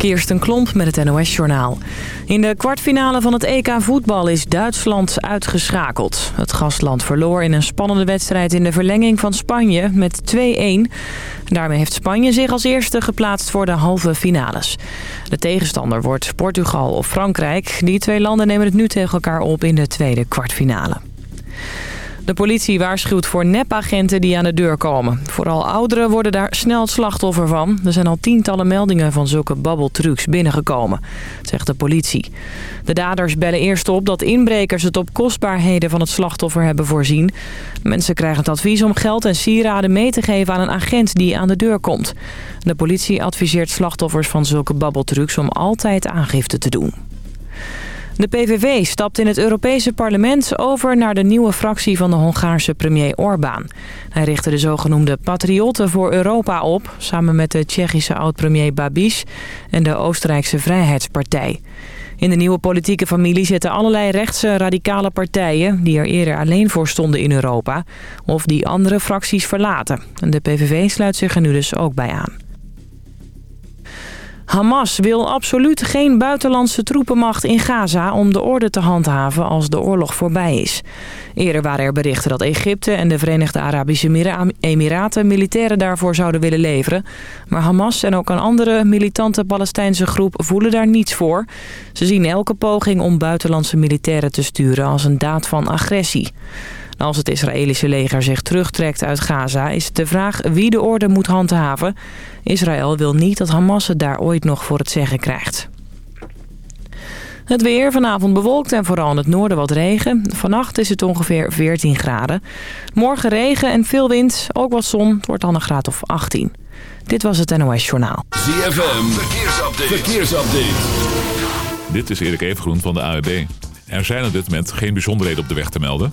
Kirsten Klomp met het NOS-journaal. In de kwartfinale van het EK voetbal is Duitsland uitgeschakeld. Het gastland verloor in een spannende wedstrijd in de verlenging van Spanje met 2-1. Daarmee heeft Spanje zich als eerste geplaatst voor de halve finales. De tegenstander wordt Portugal of Frankrijk. Die twee landen nemen het nu tegen elkaar op in de tweede kwartfinale. De politie waarschuwt voor nepagenten die aan de deur komen. Vooral ouderen worden daar snel het slachtoffer van. Er zijn al tientallen meldingen van zulke babbeltrucs binnengekomen, zegt de politie. De daders bellen eerst op dat inbrekers het op kostbaarheden van het slachtoffer hebben voorzien. Mensen krijgen het advies om geld en sieraden mee te geven aan een agent die aan de deur komt. De politie adviseert slachtoffers van zulke babbeltrucs om altijd aangifte te doen. De PVV stapt in het Europese parlement over naar de nieuwe fractie van de Hongaarse premier Orbán. Hij richtte de zogenoemde Patriotten voor Europa op... samen met de Tsjechische oud-premier Babis en de Oostenrijkse Vrijheidspartij. In de nieuwe politieke familie zitten allerlei rechtse radicale partijen... die er eerder alleen voor stonden in Europa... of die andere fracties verlaten. De PVV sluit zich er nu dus ook bij aan. Hamas wil absoluut geen buitenlandse troepenmacht in Gaza om de orde te handhaven als de oorlog voorbij is. Eerder waren er berichten dat Egypte en de Verenigde Arabische Emiraten militairen daarvoor zouden willen leveren. Maar Hamas en ook een andere militante Palestijnse groep voelen daar niets voor. Ze zien elke poging om buitenlandse militairen te sturen als een daad van agressie. Als het Israëlische leger zich terugtrekt uit Gaza is het de vraag wie de orde moet handhaven. Israël wil niet dat Hamas het daar ooit nog voor het zeggen krijgt. Het weer vanavond bewolkt en vooral in het noorden wat regen. Vannacht is het ongeveer 14 graden. Morgen regen en veel wind, ook wat zon. Het wordt dan een graad of 18. Dit was het NOS Journaal. ZFM, verkeersupdate. verkeersupdate. Dit is Erik Evengroen van de AWB. Er zijn op dit moment geen bijzonderheden op de weg te melden.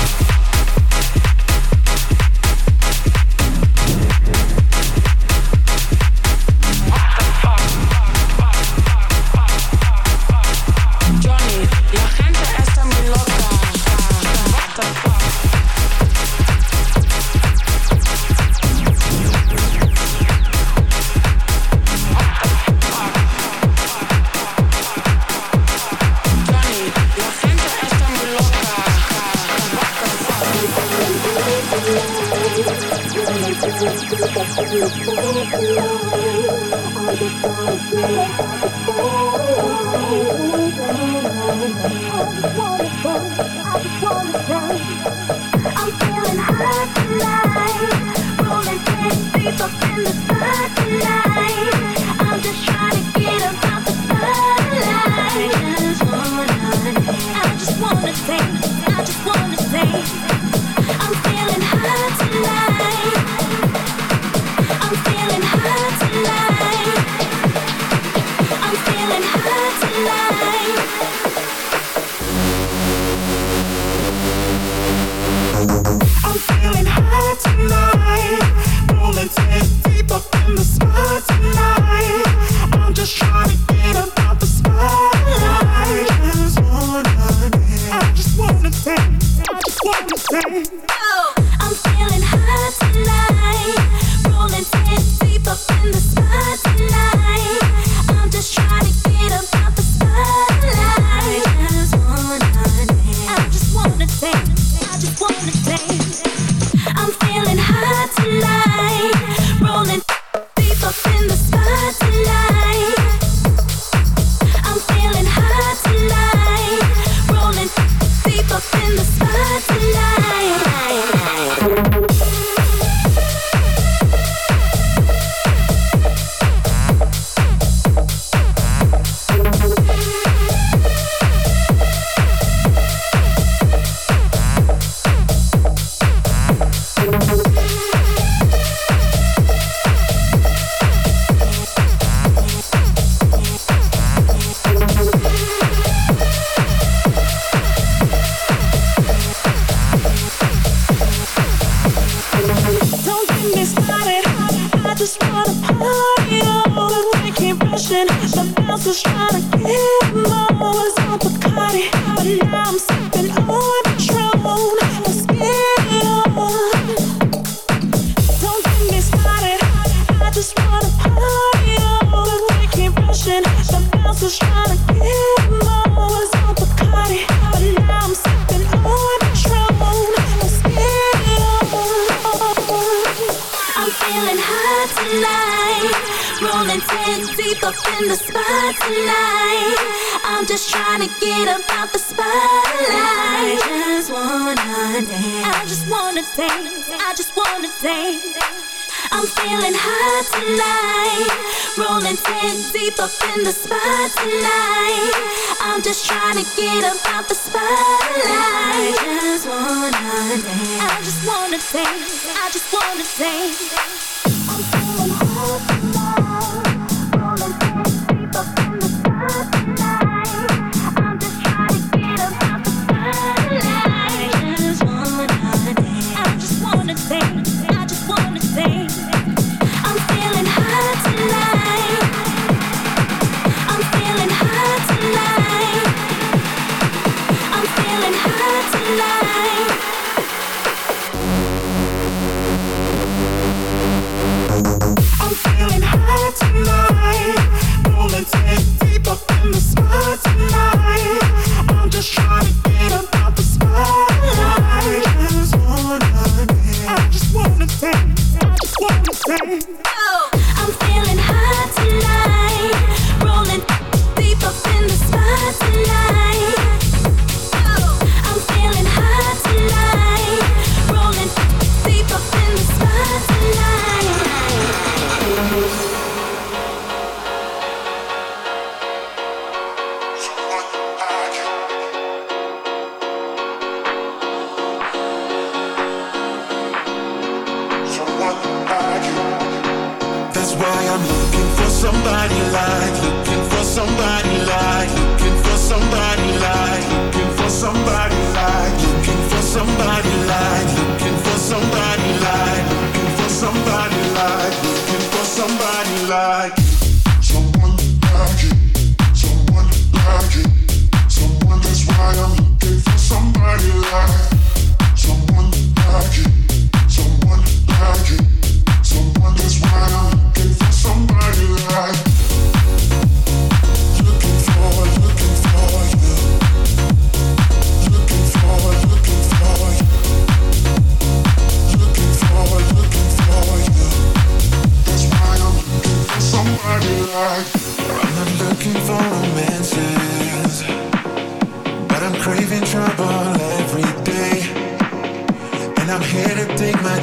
tonight.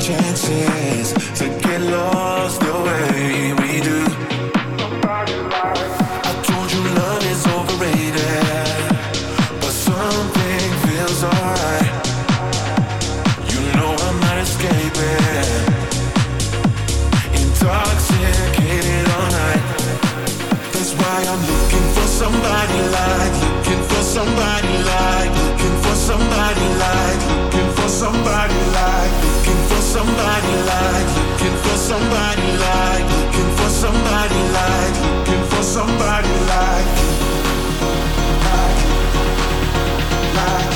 chances to get lost. somebody like, looking for somebody like, looking for somebody like, like, like,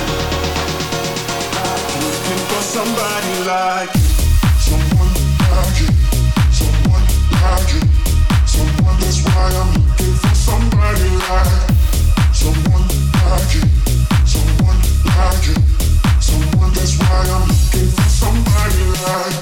like, looking for somebody like, someone like you, someone like you, someone that's why I'm looking for somebody like, someone like you, someone like you, someone that's why I'm looking for somebody like.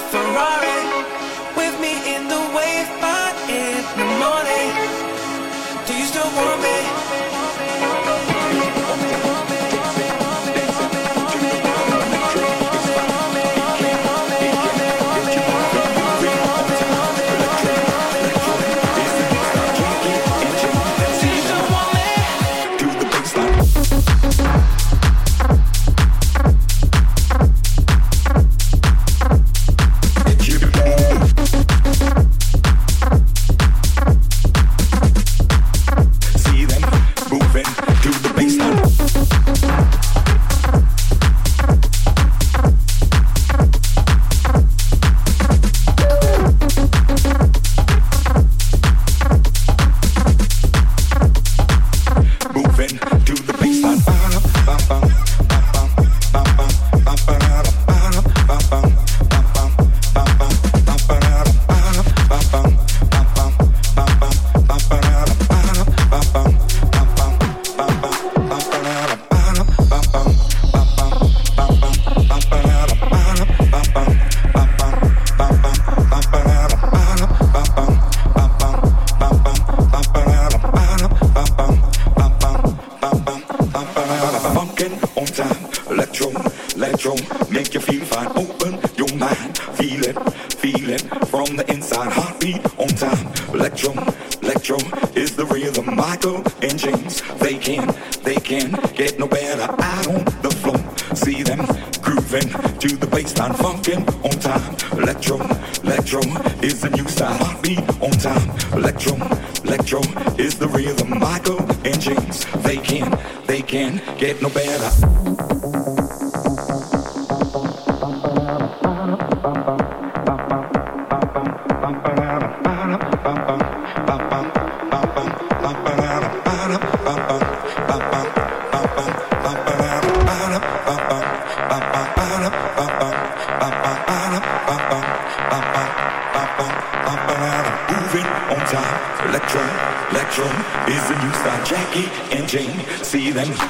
Ferrari. Then.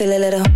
Feel a little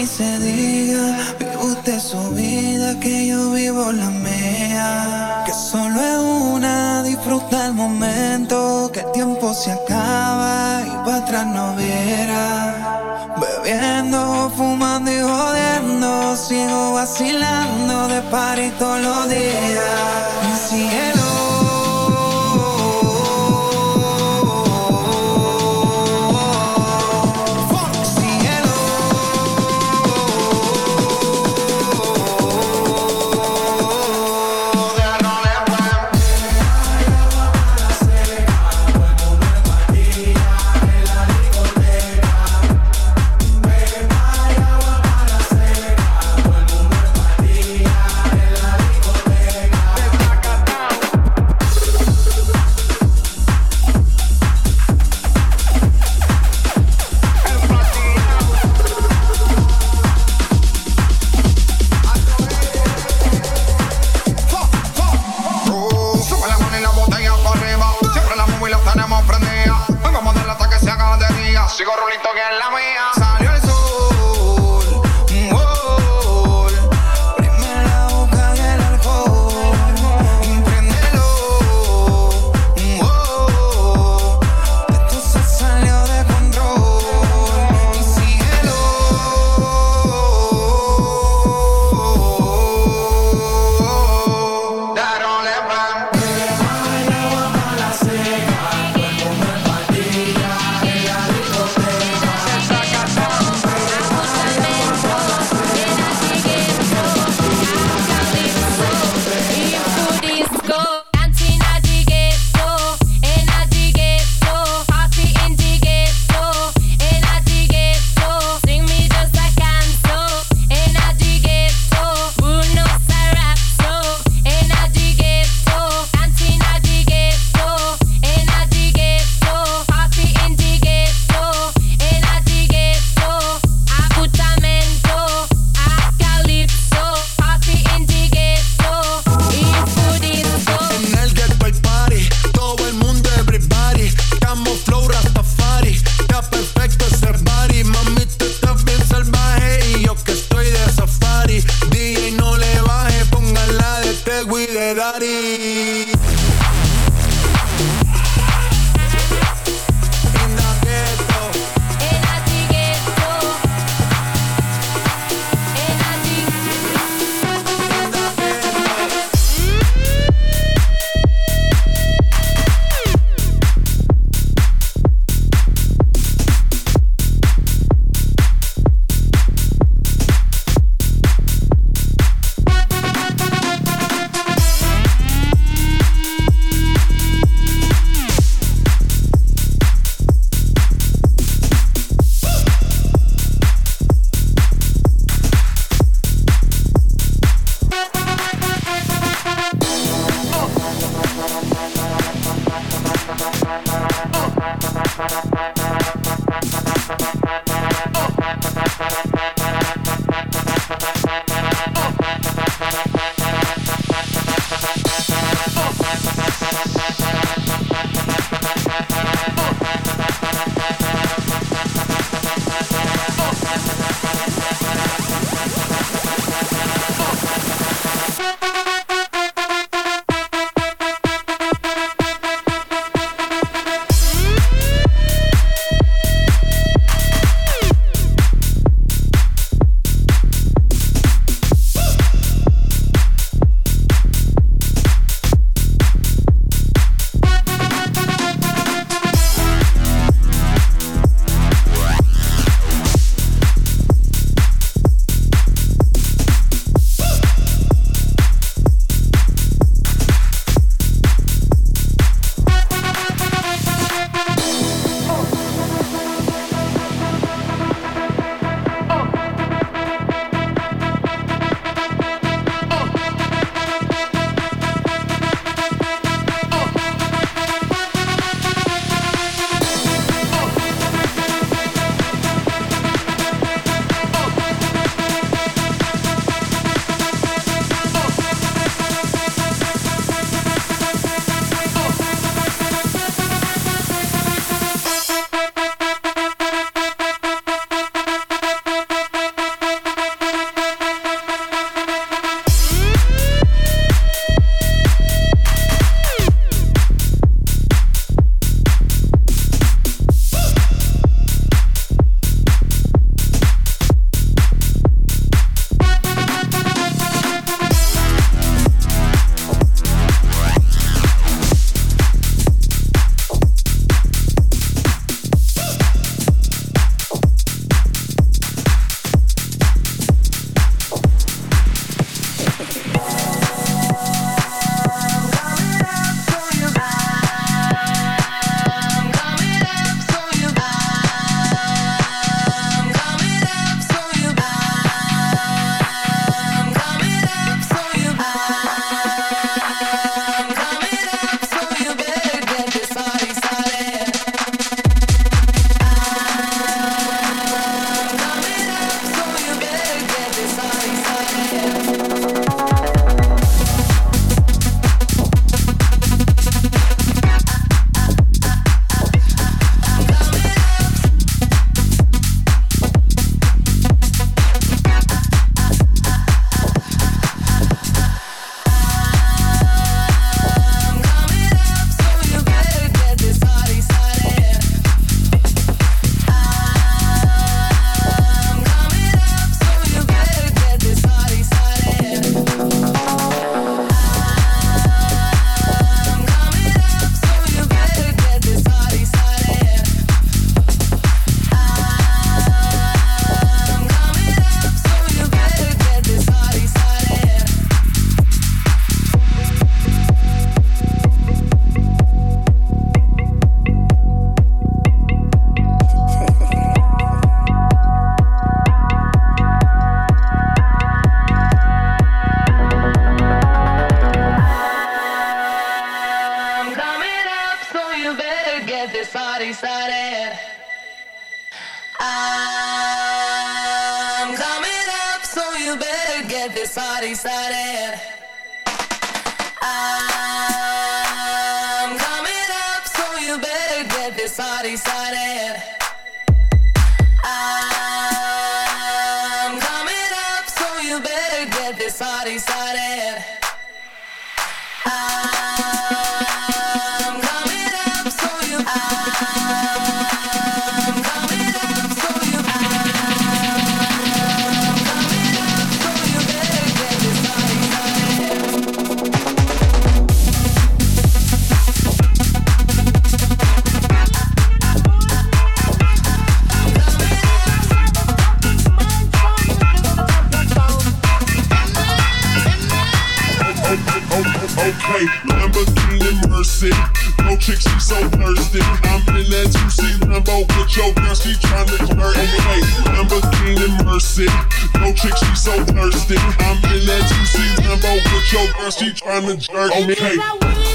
mí se diga. Vive usted su vida, que yo vivo la mía. Que solo es una, disfruta el momento. Que el tiempo se acaba y para atrás no viera. Bebiendo, fumando y jodiendo. Sigo vacilando de par todos los días. I'm a jerk. Okay.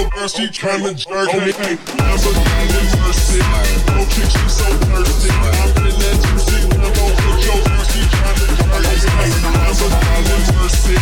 Your girl, she tryna jerk me. Lamborghini Mercy. No chick, she so thirsty. I'm in that 2C Lambo with your girl, she tryna jerk me. Lamborghini Mercy.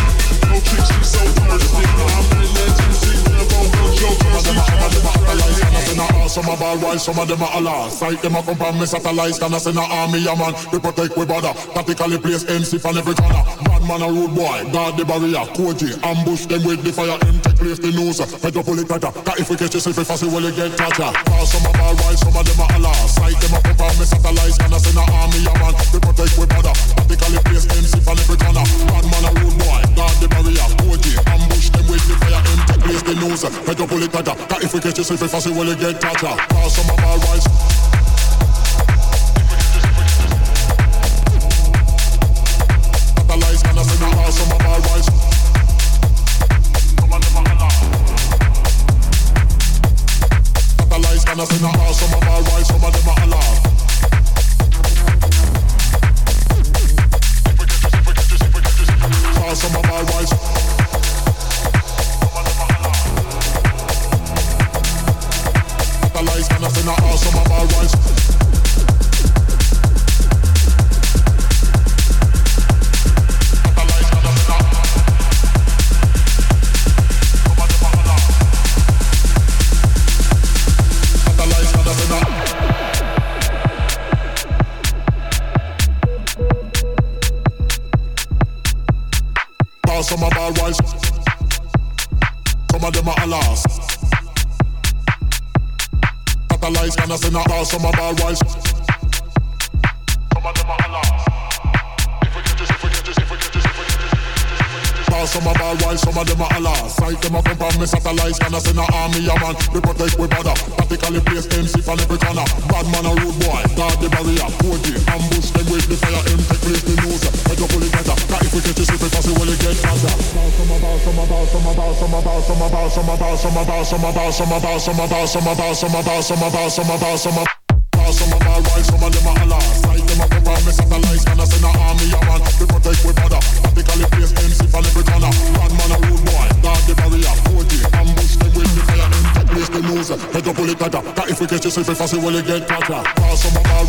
No chick, she so thirsty. I'm in that 2C Lambo with your girl, she tryna jerk me. Some a ball while some of them a Allah Sight them a come from me. Satellites Can I send a army a man We protect we border Tactically place MC from every corner Bad man a road boy, guard the barrier, Koji, ambush them with the fire, him take place the news, metropolitan cracker, cause if we catch you see if I see fast, you get tighter. Call some of our wives, some of them a Allah, sight them up upon me satellites, gonna send a army a man, we protect with brother, practically place them, see for every corner. Bad man a road boy, guard the barrier, Koji, ambush them with the fire, him take place the news, metropolitan cracker, cause if we catch you see if I see fast, you get tighter. Call some of our wives, some a ball while some of them are alas Sight them a come from me satellites Can I send a army a man We protect we border Tactically place MC from every corner Bad man a rude boy Guard the barrier Koji Ambush them with the fire Him take place the news Head up pull it better Cause if we catch we pass it well it get faster Ball some a ball some a ball some a ball some a ball some a ball some a ball some a ball some a ball some a ball some a ball some a ball some a ball some a ball some a ball some a Ball forget to slip it fast, you will get caught. Pass on my ball,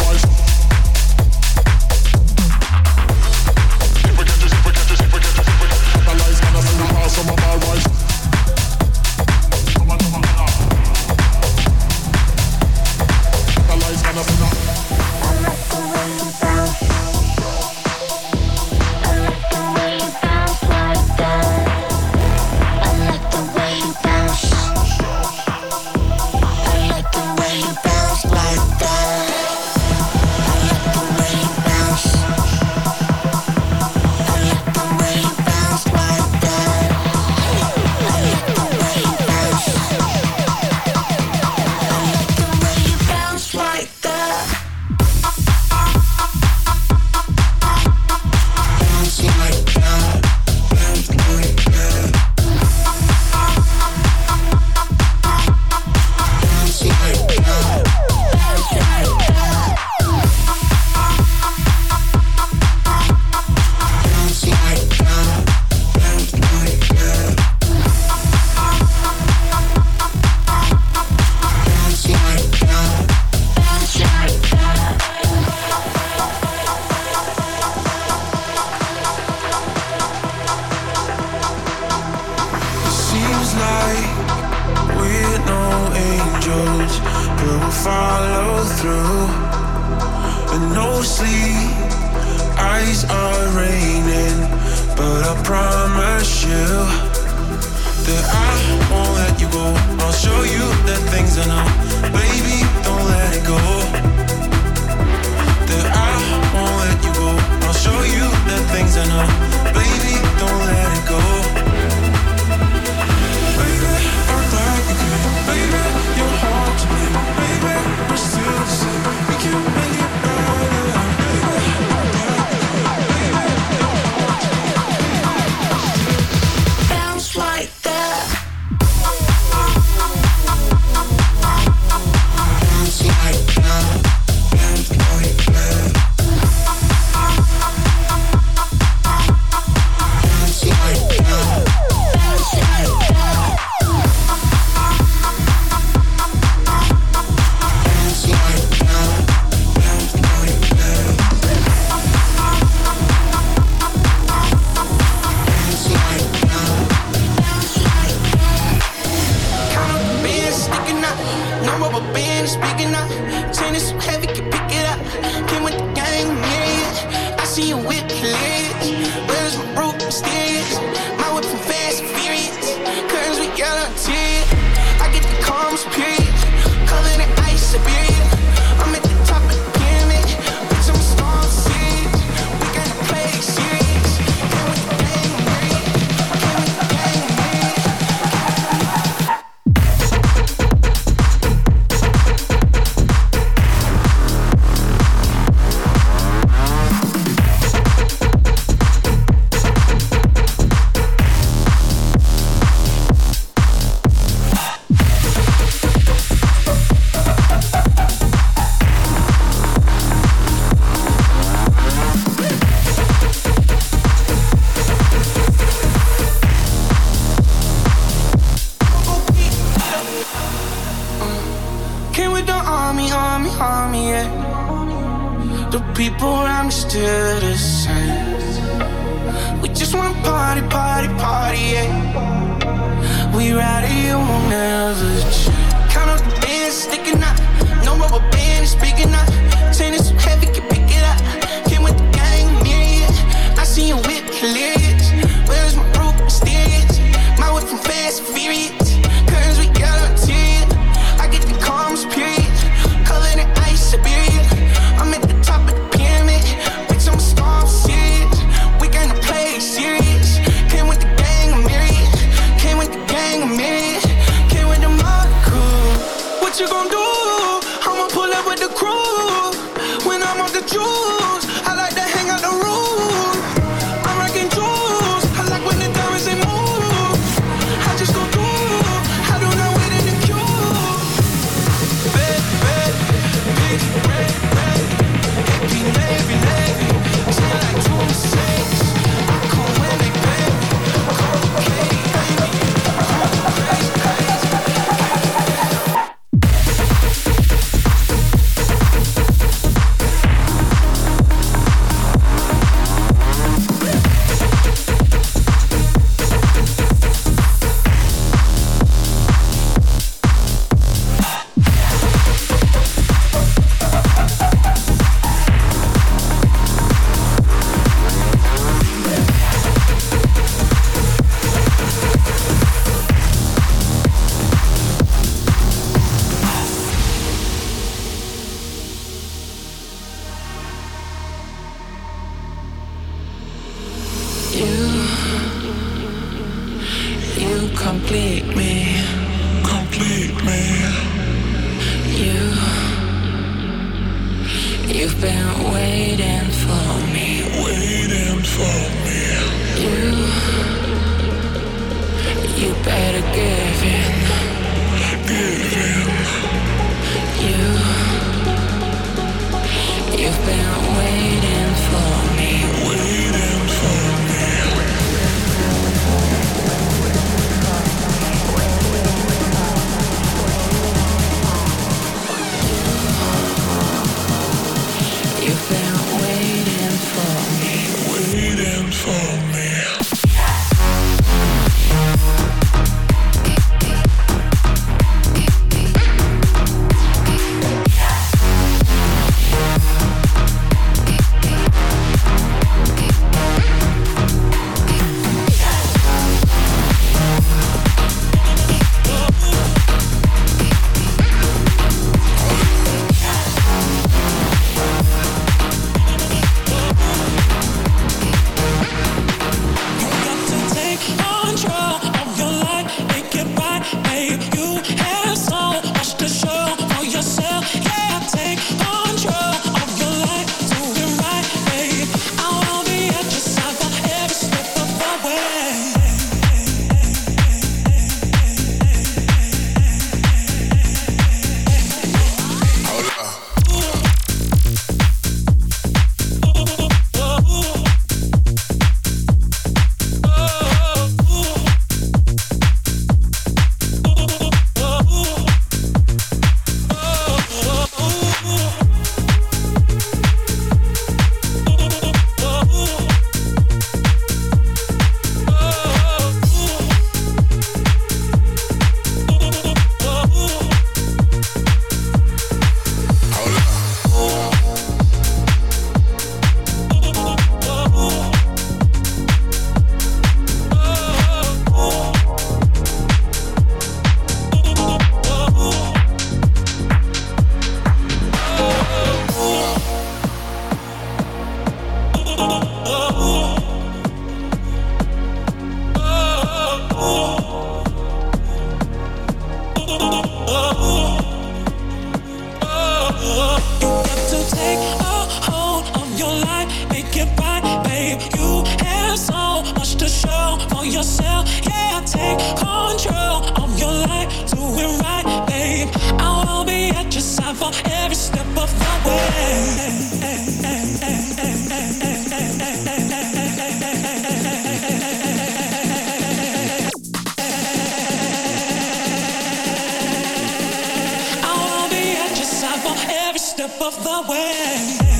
step of the way.